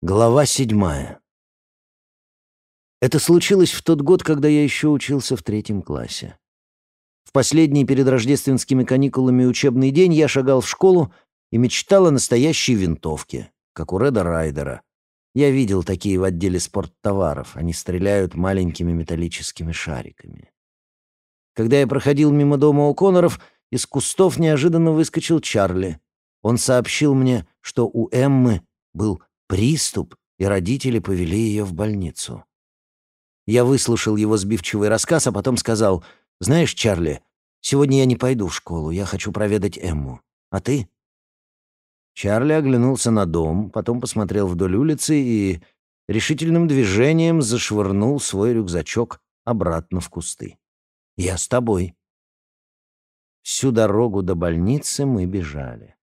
Глава седьмая. Это случилось в тот год, когда я еще учился в третьем классе. В последний перед рождественскими каникулами учебный день я шагал в школу и мечтал о настоящей винтовке, как у Реда Райдера. Я видел такие в отделе спорттоваров. Они стреляют маленькими металлическими шариками. Когда я проходил мимо дома у Коноров, из кустов неожиданно выскочил Чарли. Он сообщил мне, что у Эммы был Приступ, и родители повели ее в больницу. Я выслушал его сбивчивый рассказ, а потом сказал, «Знаешь, Чарли, сегодня я не пойду в школу, я хочу проведать Эмму. А ты?» Чарли оглянулся на дом, потом посмотрел вдоль улицы и решительным движением зашвырнул свой рюкзачок обратно в кусты. «Я с тобой». Всю дорогу до больницы мы бежали.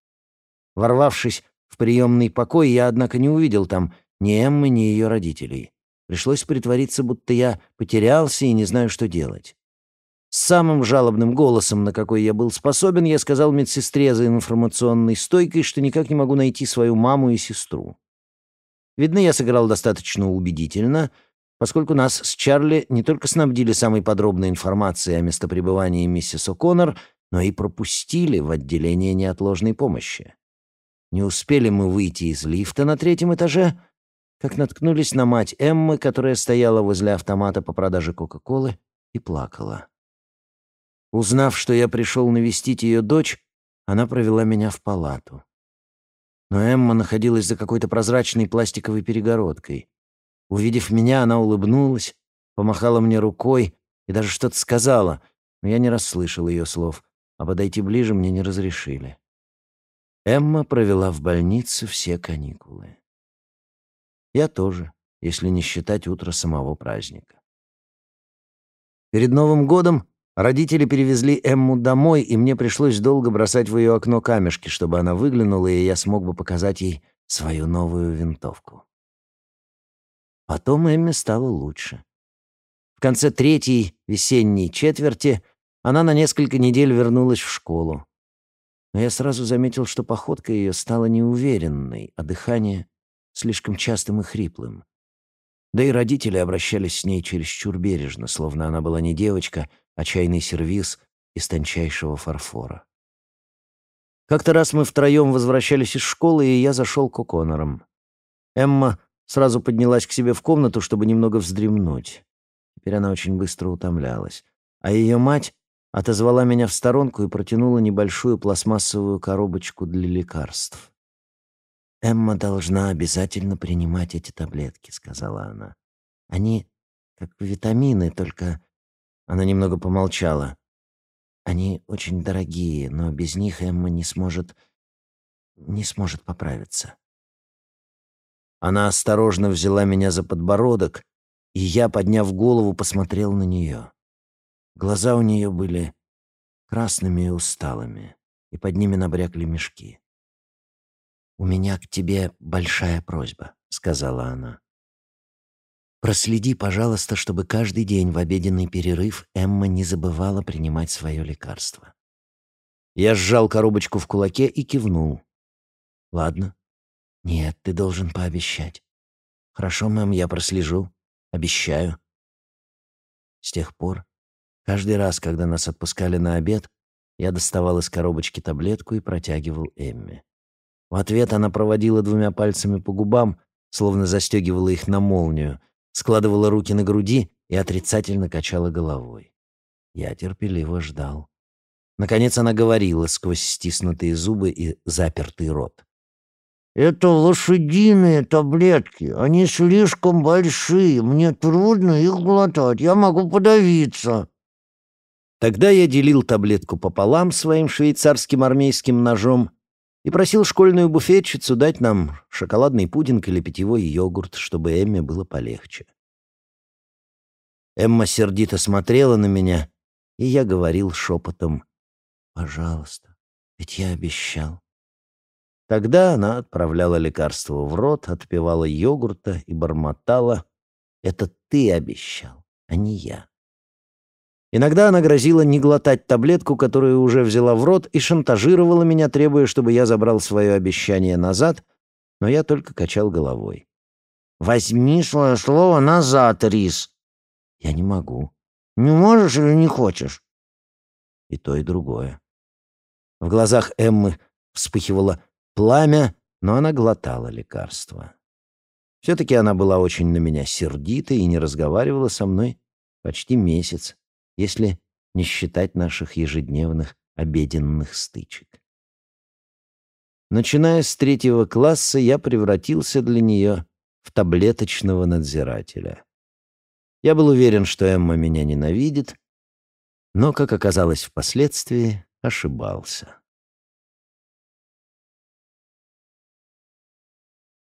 Ворвавшись в приемный покой я, однако, не увидел там ни Эммы, ни ее родителей. Пришлось притвориться, будто я потерялся и не знаю, что делать. С самым жалобным голосом, на какой я был способен, я сказал медсестре за информационной стойкой, что никак не могу найти свою маму и сестру. Видно, я сыграл достаточно убедительно, поскольку нас с Чарли не только снабдили самой подробной информацией о местопребывании миссис О'Коннор, но и пропустили в отделение неотложной помощи. Не успели мы выйти из лифта на третьем этаже, как наткнулись на мать Эммы, которая стояла возле автомата по продаже Кока-Колы и плакала. Узнав, что я пришел навестить ее дочь, она провела меня в палату. Но Эмма находилась за какой-то прозрачной пластиковой перегородкой. Увидев меня, она улыбнулась, помахала мне рукой и даже что-то сказала, но я не расслышал ее слов, а подойти ближе мне не разрешили. Эмма провела в больнице все каникулы. Я тоже, если не считать утро самого праздника. Перед Новым годом родители перевезли Эмму домой, и мне пришлось долго бросать в ее окно камешки, чтобы она выглянула, и я смог бы показать ей свою новую винтовку. Потом Эмме стало лучше. В конце третьей весенней четверти она на несколько недель вернулась в школу но я сразу заметил, что походка ее стала неуверенной, а дыхание — слишком частым и хриплым. Да и родители обращались с ней чересчур бережно, словно она была не девочка, а чайный сервиз из тончайшего фарфора. Как-то раз мы втроем возвращались из школы, и я зашел к О'Коннорам. Эмма сразу поднялась к себе в комнату, чтобы немного вздремнуть. Теперь она очень быстро утомлялась. А ее мать отозвала меня в сторонку и протянула небольшую пластмассовую коробочку для лекарств. «Эмма должна обязательно принимать эти таблетки», — сказала она. «Они как витамины, только...» Она немного помолчала. «Они очень дорогие, но без них Эмма не сможет... не сможет поправиться». Она осторожно взяла меня за подбородок, и я, подняв голову, посмотрел на нее. Глаза у нее были красными и усталыми, и под ними набрякли мешки. «У меня к тебе большая просьба», — сказала она. «Проследи, пожалуйста, чтобы каждый день в обеденный перерыв Эмма не забывала принимать свое лекарство». Я сжал коробочку в кулаке и кивнул. «Ладно. Нет, ты должен пообещать». «Хорошо, мэм, я прослежу. Обещаю». С тех пор Каждый раз, когда нас отпускали на обед, я доставал из коробочки таблетку и протягивал Эмме. В ответ она проводила двумя пальцами по губам, словно застегивала их на молнию, складывала руки на груди и отрицательно качала головой. Я терпеливо ждал. Наконец она говорила сквозь стиснутые зубы и запертый рот. «Это лошадиные таблетки. Они слишком большие. Мне трудно их глотать. Я могу подавиться». Тогда я делил таблетку пополам своим швейцарским армейским ножом и просил школьную буфетчицу дать нам шоколадный пудинг или питьевой йогурт, чтобы Эмме было полегче. Эмма сердито смотрела на меня, и я говорил шепотом «Пожалуйста, ведь я обещал». Тогда она отправляла лекарство в рот, отпивала йогурта и бормотала «Это ты обещал, а не я». Иногда она грозила не глотать таблетку, которую уже взяла в рот, и шантажировала меня, требуя, чтобы я забрал свое обещание назад, но я только качал головой. Возьми свое слово назад, Рис. Я не могу. Не можешь или не хочешь? И то, и другое. В глазах Эммы вспыхивало пламя, но она глотала лекарство. Все-таки она была очень на меня сердита и не разговаривала со мной почти месяц, если не считать наших ежедневных обеденных стычек. Начиная с третьего класса, я превратился для нее в таблеточного надзирателя. Я был уверен, что Эмма меня ненавидит, но, как оказалось впоследствии, ошибался.